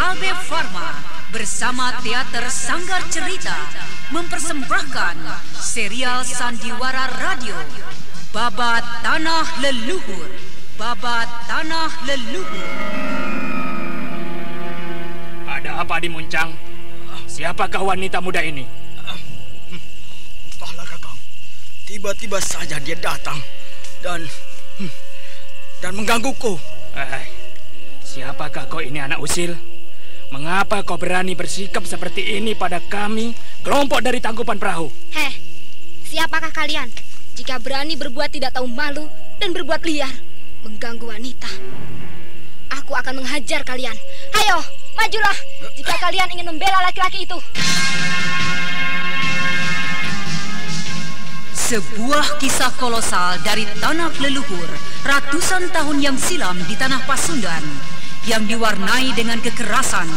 PT KB Pharma bersama Teater Sanggar Cerita mempersembahkan serial Sandiwara Radio Babat Tanah Leluhur Babat Tanah Leluhur Ada apa di Muncang? Siapakah wanita muda ini? Entahlah kakang. Tiba-tiba saja dia datang dan hmm, dan menggangguku. Eh, siapakah kau ini anak usil? Mengapa kau berani bersikap seperti ini pada kami, kelompok dari tangkupan perahu? Heh, siapakah kalian? Jika berani berbuat tidak tahu malu dan berbuat liar, mengganggu wanita. Aku akan menghajar kalian. Ayo, majulah jika kalian ingin membela laki-laki itu. Sebuah kisah kolosal dari tanah leluhur ratusan tahun yang silam di tanah Pasundan yang diwarnai dengan kekerasan,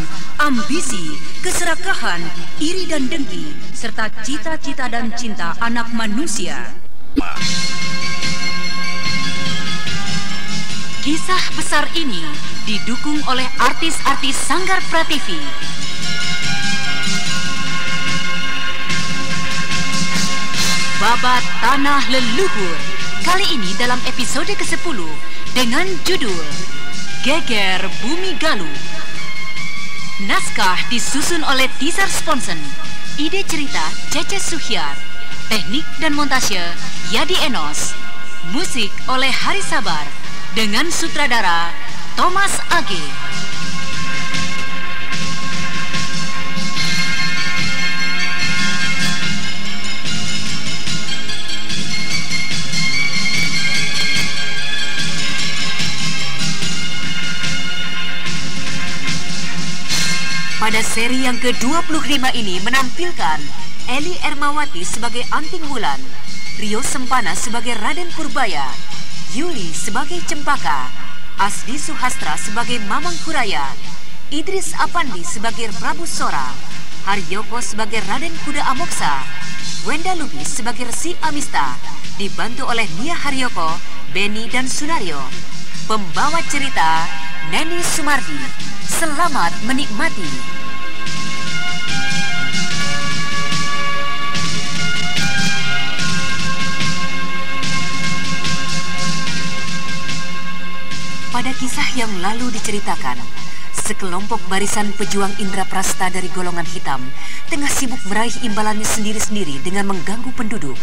ambisi, keserakahan, iri dan dengki, serta cita-cita dan cinta anak manusia. Kisah besar ini didukung oleh artis-artis Sanggar Prativi. Babat Tanah Leluhur Kali ini dalam episode ke-10 Dengan judul Geger Bumi Galuh. Naskah disusun oleh Tizar Sponsen. Ide cerita Cece Suhyar. Teknik dan montase Yadi Enos. Musik oleh Hari Sabar Dengan sutradara Thomas Age Pada seri yang ke-25 ini menampilkan Eli Ermawati sebagai Anting Wulan, Rio Sempana sebagai Raden Purbaya, Yuli sebagai Cempaka, Asdi Suhastra sebagai Mamang Kuraya, Idris Apandi sebagai Prabu Sora, Haryoko sebagai Raden Kuda Amoksa, Wenda Lubis sebagai Resi Amista, dibantu oleh Nia Haryoko, Beni dan Sunario. Pembawa cerita Neni Sumardi. Selamat menikmati. Pada kisah yang lalu diceritakan, sekelompok barisan pejuang Indra Prasta dari golongan hitam tengah sibuk meraih imbalannya sendiri-sendiri dengan mengganggu penduduk.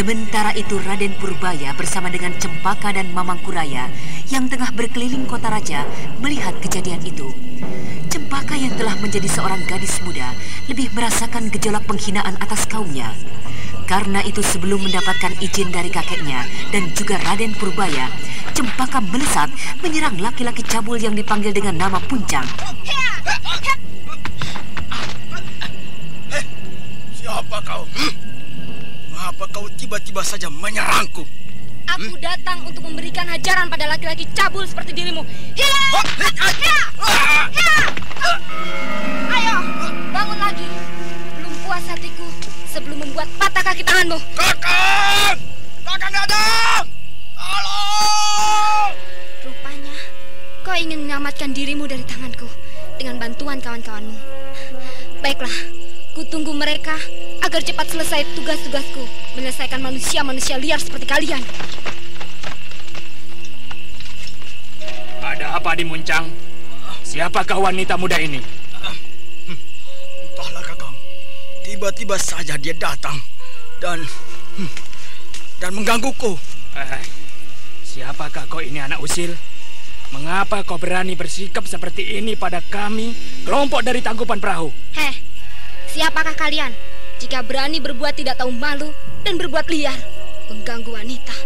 Sementara itu Raden Purbaya bersama dengan Cempaka dan Mamang Kuraya yang tengah berkeliling kota raja melihat kejadian itu. Cempaka yang telah menjadi seorang gadis muda lebih merasakan gejolak penghinaan atas kaumnya. Karena itu sebelum mendapatkan izin dari kakeknya dan juga Raden Purbaya, Cempaka melesat menyerang laki-laki cabul yang dipanggil dengan nama Puncang. Siapa kau? Hmm? Mengapa kau tiba-tiba saja menyerangku? Aku datang untuk memberikan hajaran pada laki-laki cabul seperti dirimu. Hilang! Ayo, bangun lagi. Belum puas hatiku sebelum membuat patah kaki tanganmu. Kakang! Kakang datang! Tolong! Rupanya kau ingin menyelamatkan dirimu dari tanganku dengan bantuan kawan-kawanmu. Baiklah, kutunggu mereka agar cepat selesai tugas-tugasku menyelesaikan manusia-manusia liar seperti kalian. Ada apa di Muncang? Siapakah wanita muda ini? Entahlah kakang. Tiba-tiba saja dia datang dan dan menggangguku. Eh, siapakah kau ini anak usil? Mengapa kau berani bersikap seperti ini pada kami, kelompok dari tangkupan perahu? Heh, siapakah kalian? Jika berani berbuat tidak tahu malu dan berbuat liar, mengganggu wanita.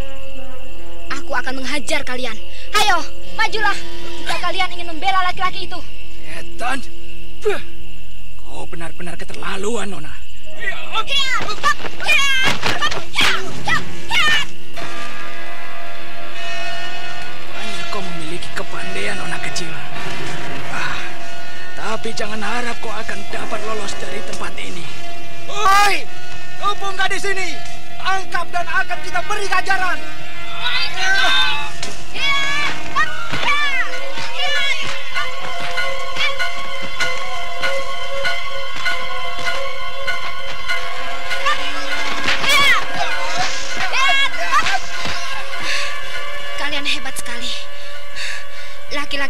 Aku akan menghajar kalian. Hayo, majulah jika kalian ingin membela laki-laki itu. Setan, kau benar-benar keterlaluan, Nona. Hanya kau memiliki kepandaian, Nona kecil. Tapi jangan harap kau akan dapat lolos dari tempat ini. Hei, nggak di sini. Angkap dan akan kita beri kajaran. Kalian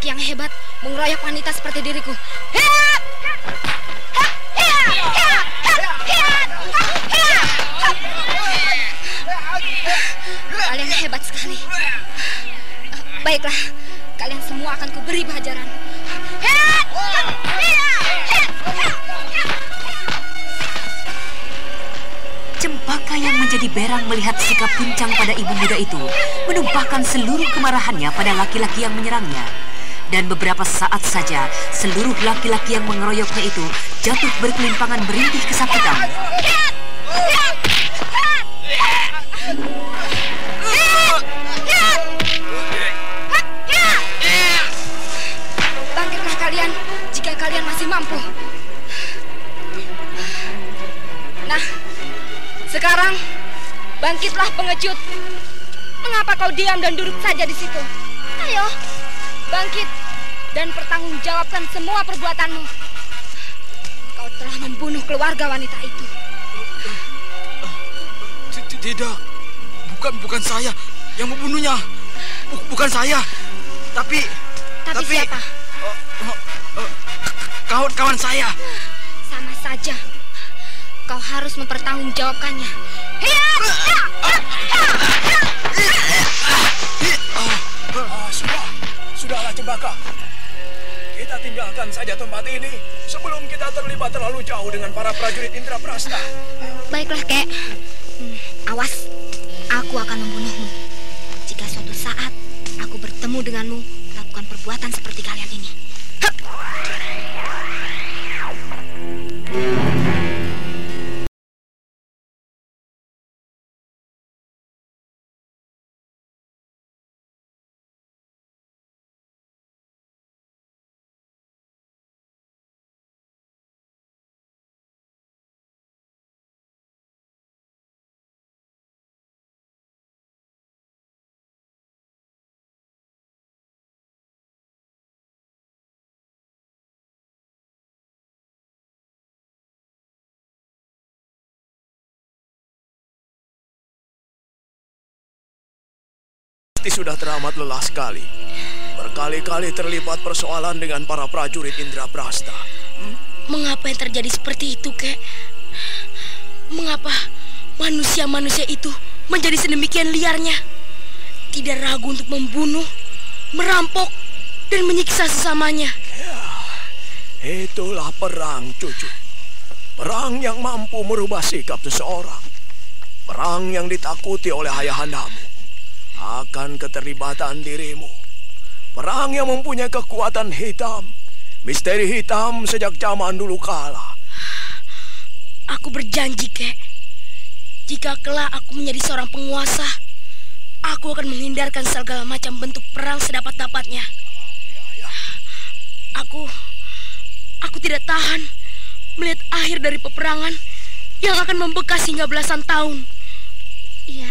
Laki-laki yang hebat mengeroyok wanita seperti diriku. Kalian hebat sekali. Baiklah, kalian semua akan kuberi pelajaran. Cempaka yang menjadi berang melihat sikap pincang pada ibu muda itu menumpahkan seluruh kemarahannya pada laki-laki yang menyerangnya. Dan beberapa saat saja seluruh laki-laki yang mengeroyoknya itu jatuh berkelimpangan merintih kesakitan. Bangkitlah kalian jika kalian masih mampu. Nah, sekarang bangkitlah pengecut. Mengapa kau diam dan duduk saja di situ? Ayo, bangkit dan pertanggungjawabkan semua perbuatanmu. Kau telah membunuh keluarga wanita itu. Tidak, bukan bukan saya yang membunuhnya. Bu- bukan saya, tapi Tapi, Tapi- siapa? oh, oh, oh, kawan-kawan saya. Sama saja. Kau harus mempertanggungjawabkannya. Ah, sudah, sudahlah Cempaka. Kita tinggalkan saja tempat ini sebelum kita terlibat terlalu jauh dengan para prajurit Indraprasta. Baiklah, Kek. Hmm, awas, aku akan membunuhmu. Jika suatu saat aku bertemu denganmu, lakukan perbuatan seperti kalian ini. Pasti sudah teramat lelah sekali. Berkali-kali terlibat persoalan dengan para prajurit Indraprasta. Mengapa yang terjadi seperti itu, kek? Mengapa manusia-manusia itu menjadi sedemikian liarnya? Tidak ragu untuk membunuh, merampok, dan menyiksa sesamanya. Itulah perang, cucu. Perang yang mampu merubah sikap seseorang. Perang yang ditakuti oleh ayahandamu. Akan keterlibatan dirimu. Perang yang mempunyai kekuatan hitam. Misteri hitam sejak zaman dulu kala. Aku berjanji, kek. Jika kelak aku menjadi seorang penguasa, aku akan menghindarkan segala macam bentuk perang sedapat-dapatnya. Aku, aku tidak tahan melihat akhir dari peperangan yang akan membekas hingga belasan tahun. Iya,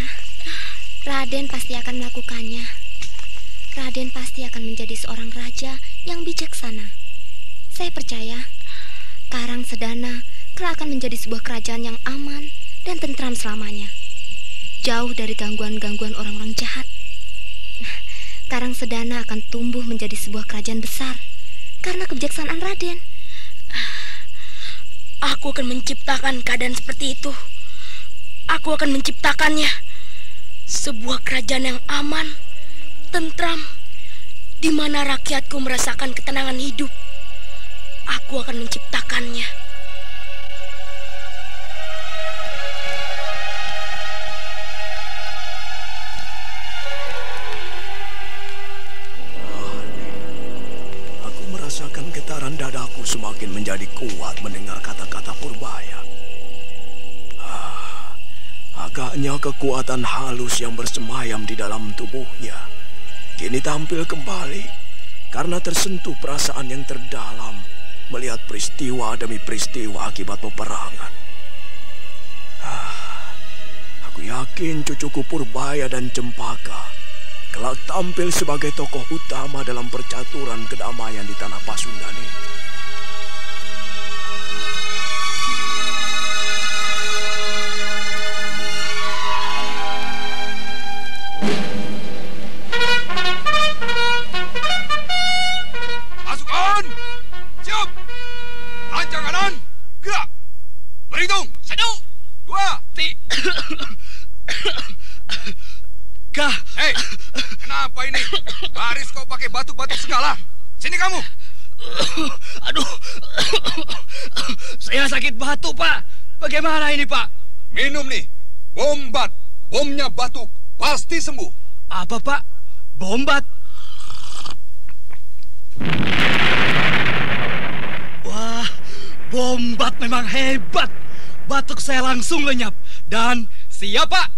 Raden pasti akan melakukannya. Raden pasti akan menjadi seorang raja yang bijaksana. Saya percaya, Karang Sedana kelak akan menjadi sebuah kerajaan yang aman dan tentram selamanya. Jauh dari gangguan-gangguan orang-orang jahat. Karang Sedana akan tumbuh menjadi sebuah kerajaan besar karena kebijaksanaan Raden. Aku akan menciptakan keadaan seperti itu. Aku akan menciptakannya. Sebuah kerajaan yang aman, tentram, di mana rakyatku merasakan ketenangan hidup. Aku akan menciptakannya. Aku merasakan getaran dadaku semakin menjadi kuat mendengar kata-kata Purbaya. Agaknya kekuatan halus yang bersemayam di dalam tubuhnya kini tampil kembali karena tersentuh perasaan yang terdalam melihat peristiwa demi peristiwa akibat peperangan. Ah, aku yakin cucuku Purbaya dan Cempaka kelak tampil sebagai tokoh utama dalam percaturan kedamaian di tanah Pasundan ini. Pasukan! Siap! Lancang kanan! Gerak! Berhitung! Satu! Dua! Tiga! Kah, Hei! Kenapa ini? Baris kau pakai batuk-batuk segala? Sini kamu! aduh. Saya sakit batuk, Pak. Bagaimana ini, Pak? Minum nih! Bombat! Bomnya batuk! Pasti sembuh! Apa, Pak? Bombat. Wah, bombat memang hebat. Batuk saya langsung lenyap. Dan siap, Pak.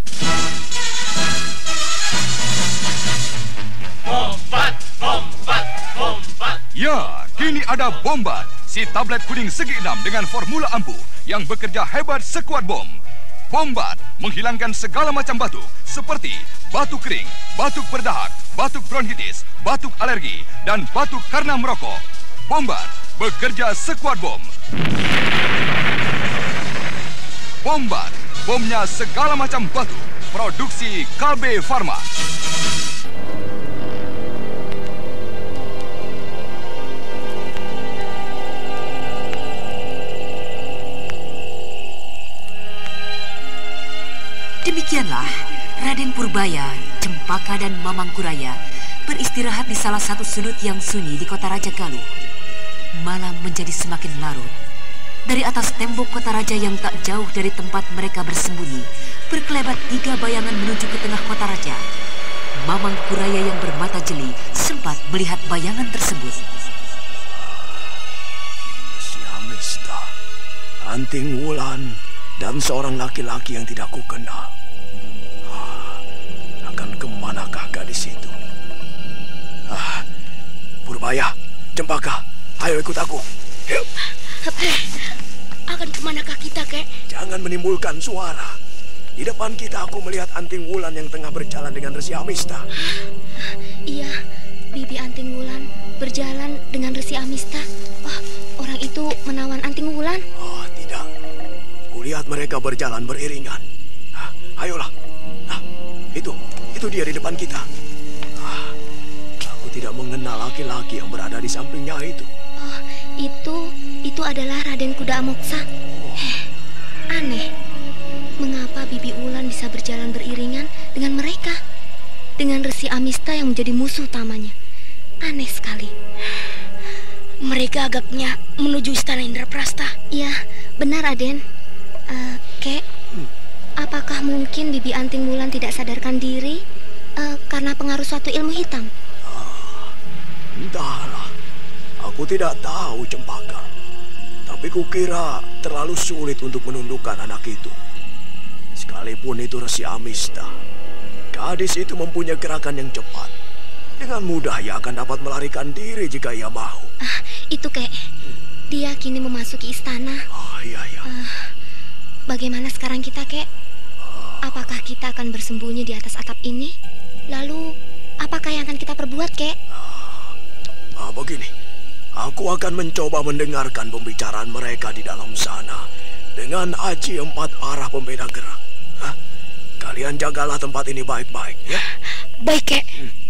Ya, kini ada Bombat, si tablet kuning segi enam dengan formula ampuh yang bekerja hebat sekuat bom. Bombat menghilangkan segala macam batuk seperti batuk kering, batuk berdahak, batuk bronkitis, batuk alergi, dan batuk karena merokok. Bombat bekerja sekuat bom. Bombat, bomnya segala macam batuk. Produksi Kalbe Farma. Demikianlah Raden Purbaya, Cempaka dan Mamang Kuraya beristirahat di salah satu sudut yang sunyi di kota Raja Galuh. Malam menjadi semakin larut. Dari atas tembok kota raja yang tak jauh dari tempat mereka bersembunyi, berkelebat tiga bayangan menuju ke tengah kota raja. Mamang Kuraya yang bermata jeli sempat melihat bayangan tersebut. Si Amista, Anting Wulan, dan seorang laki-laki yang tidak kukenal. Ke manakah gadis itu? Ah, Purbaya, Cempaka, ayo ikut aku. Yuk, akan ke manakah kita, kek? jangan menimbulkan suara. Di depan kita aku melihat Anting Wulan yang tengah berjalan dengan Resi Amista. Iya, Bibi Anting Wulan berjalan dengan Resi Amista. Oh, orang itu menawan Anting Wulan. Oh, tidak. Kulihat mereka berjalan beriringan. Ah, ayolah. Nah, itu, itu dia di depan kita. Tidak mengenal laki-laki yang berada di sampingnya itu. Oh, itu itu adalah Raden Kuda Amoksa. Heh, aneh. Mengapa Bibi Wulan bisa berjalan beriringan dengan mereka? Dengan Resi Amista yang menjadi musuh utamanya. Aneh sekali. Mereka agaknya menuju istana Indraprasta. Iya, benar Raden. Eh, Kek, apakah mungkin Bibi Anting Wulan tidak sadarkan diri eh, karena pengaruh suatu ilmu hitam? Entahlah. Aku tidak tahu, Cempaka. Tapi kukira terlalu sulit untuk menundukkan anak itu. Sekalipun itu Resi Amista. Gadis itu mempunyai gerakan yang cepat. Dengan mudah ia akan dapat melarikan diri jika ia mau. Ah, itu Kek. Dia kini memasuki istana. Oh, iya, iya. Bagaimana sekarang kita, Kek? Apakah kita akan bersembunyi di atas atap ini? Lalu, apakah yang akan kita perbuat, Kek? Ah, begini. Aku akan mencoba mendengarkan pembicaraan mereka di dalam sana dengan aji empat arah pembeda gerak. Hah? Kalian jagalah tempat ini baik-baik ya. Baik, kek. Hup,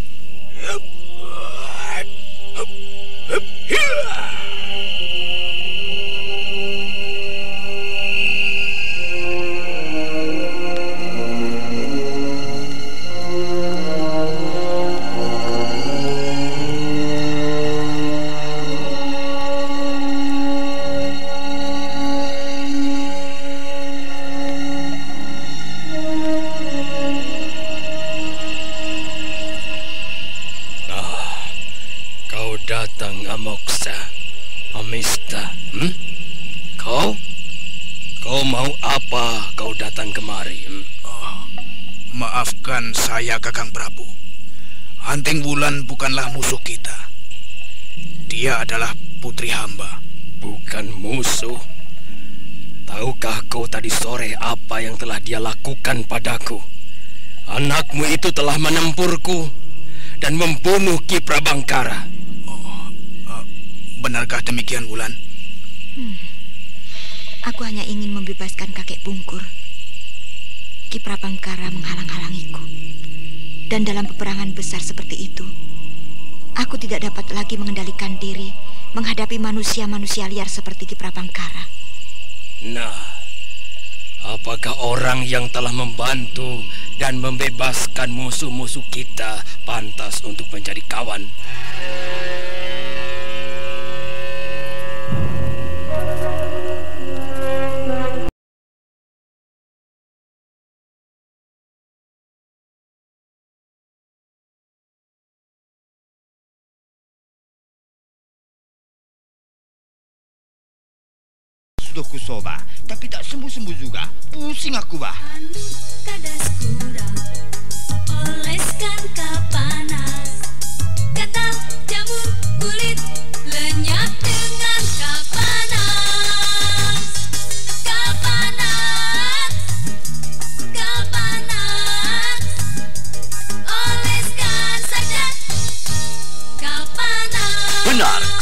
Anting Bulan bukanlah musuh kita. Dia adalah putri hamba. Bukan musuh. Tahukah kau tadi sore apa yang telah dia lakukan padaku? Anakmu itu telah menempurku dan membunuh Ki Prabangkara. Oh, uh, benarkah demikian, Bulan? Hmm. Aku hanya ingin membebaskan kakek bungkur. Ki Prabangkara menghalang-halangiku. Dan dalam peperangan besar seperti itu, aku tidak dapat lagi mengendalikan diri menghadapi manusia-manusia liar seperti Ki Prabangkara. Nah, apakah orang yang telah membantu dan membebaskan musuh-musuh kita pantas untuk menjadi kawan? Sudah soba, tapi tak sembuh-sembuh juga. Pusing aku, bah. Kadas kurang,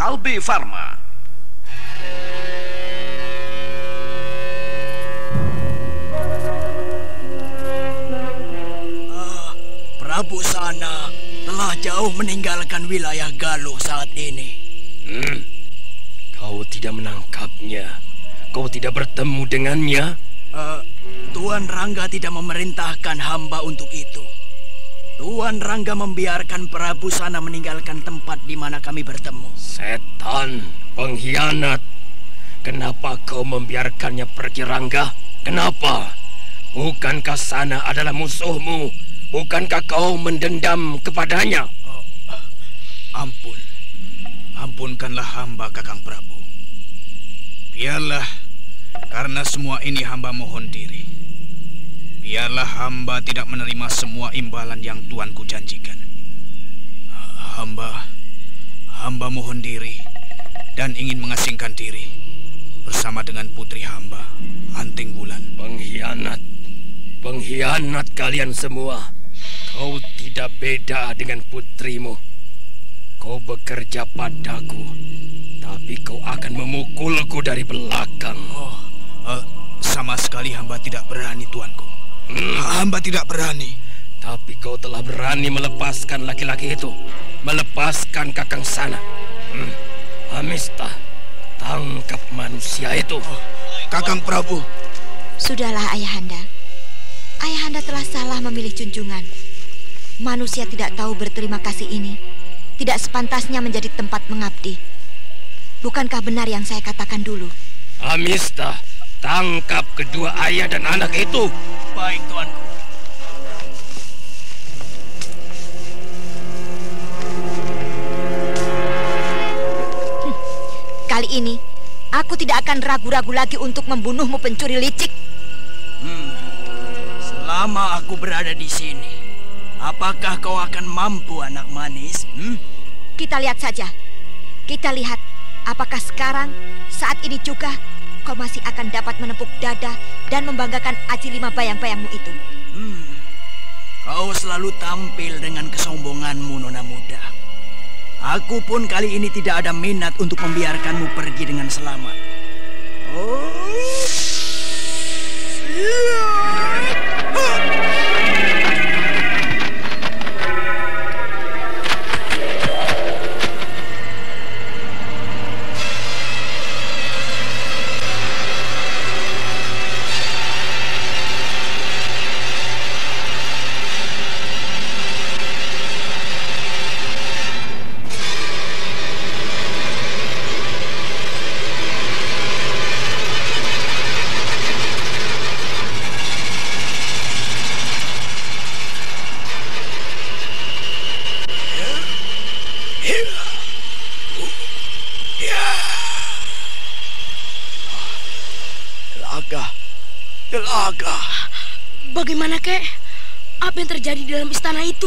Kalbe Farma. Ah, Prabu Sana telah jauh meninggalkan wilayah Galuh saat ini. Hmm. Kau tidak menangkapnya. Kau tidak bertemu dengannya. Uh, Tuan Rangga tidak memerintahkan hamba untuk itu. Tuan Rangga membiarkan Prabu Sana meninggalkan tempat di mana kami bertemu. Setan, pengkhianat. Kenapa kau membiarkannya pergi Rangga? Kenapa? Bukankah Sana adalah musuhmu? Bukankah kau mendendam kepadanya? Oh, ampun. Ampunkanlah hamba Kakang Prabu. Biarlah, karena semua ini hamba mohon diri. Biarlah hamba tidak menerima semua imbalan yang tuanku janjikan. Hamba, hamba mohon diri dan ingin mengasingkan diri bersama dengan putri hamba, Anting Bulan. Pengkhianat, pengkhianat kalian semua. Kau tidak beda dengan putrimu. Kau bekerja padaku, tapi kau akan memukulku dari belakang. Oh, uh, sama sekali hamba tidak berani, tuanku. Hamba tidak berani. Tapi kau telah berani melepaskan laki-laki itu. Melepaskan kakang sana. Hmm. Amista, tangkap manusia itu. Oh, kakang Prabu. Sudahlah ayahanda. Ayahanda telah salah memilih junjungan. Manusia tidak tahu berterima kasih ini. Tidak sepantasnya menjadi tempat mengabdi. Bukankah benar yang saya katakan dulu? Amista, tangkap kedua ayah dan anak itu. Baik, tuanku. Hmm. Kali ini, aku tidak akan ragu-ragu lagi untuk membunuhmu pencuri licik. Hmm. Selama aku berada di sini, apakah kau akan mampu, anak manis? Hmm? Kita lihat saja. Kita lihat apakah sekarang, saat ini juga, kau masih akan dapat menepuk dada dan membanggakan aji lima bayang-bayangmu itu. Hmm, kau selalu tampil dengan kesombonganmu, Nona Muda. Aku pun kali ini tidak ada minat untuk membiarkanmu pergi dengan selamat. Oh, Apa yang terjadi di dalam istana itu?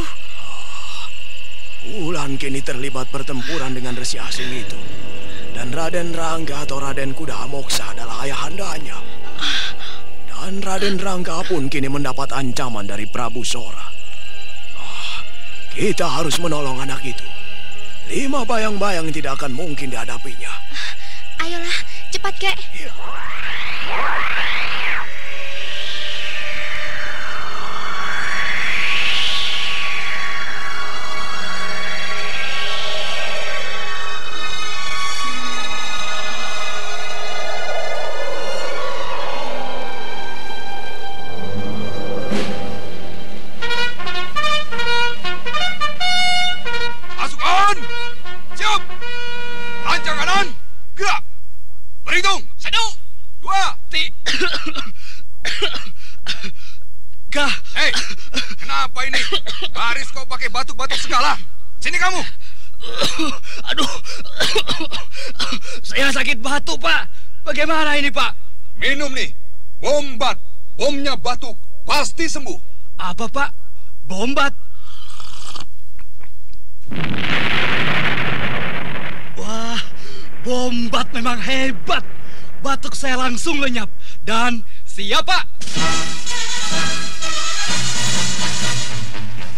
Wulan kini terlibat pertempuran dengan resi asing itu. Dan Raden Rangga atau Raden Kuda Moksa adalah ayahandanya. Dan Raden Rangga pun kini mendapat ancaman dari Prabu Sora. Ah, kita harus menolong anak itu. Lima bayang-bayang tidak akan mungkin dihadapinya. Ayolah, cepat, kek. Ya. Ini? Baris kau pakai batuk-batuk segala? Sini kamu! aduh, saya sakit batuk, Pak. Bagaimana ini, Pak? Minum nih! Bombat! Bomnya batuk! Pasti sembuh! Apa, Pak? Bombat? Wah, bombat memang hebat. Batuk saya langsung lenyap. Dan siap, Pak.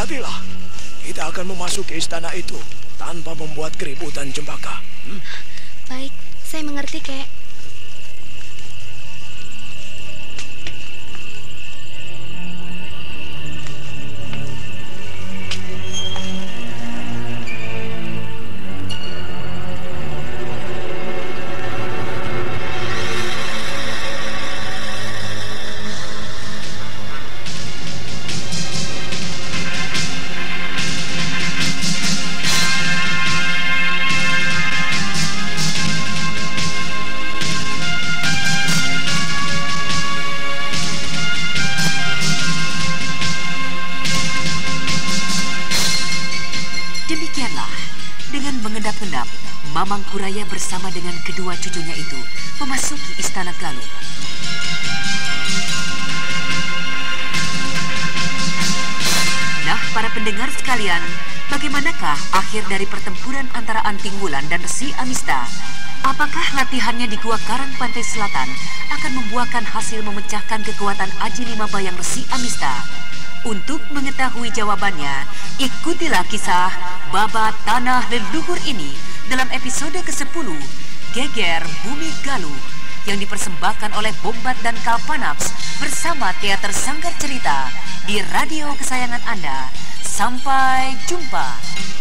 Berhati-hatilah. Kita akan memasuki istana itu tanpa membuat keributan cempaka. Hmm? Baik, saya mengerti, kek. Bersama dengan kedua cucunya itu memasuki istana Galuh. Nah, para pendengar sekalian, bagaimanakah akhir dari pertempuran antara Anting Wulan dan Resi Amista? Apakah latihannya di Gua Karang Pantai Selatan akan membuahkan hasil memecahkan kekuatan Aji Lima Bayang Resi Amista? Untuk mengetahui jawabannya, ikutilah kisah Baba Tanah Leluhur ini dalam episode ke-10 Geger Bumi Galuh yang dipersembahkan oleh Bombat dan Kalpanax bersama Teater Sanggar Cerita di radio kesayangan Anda. Sampai jumpa.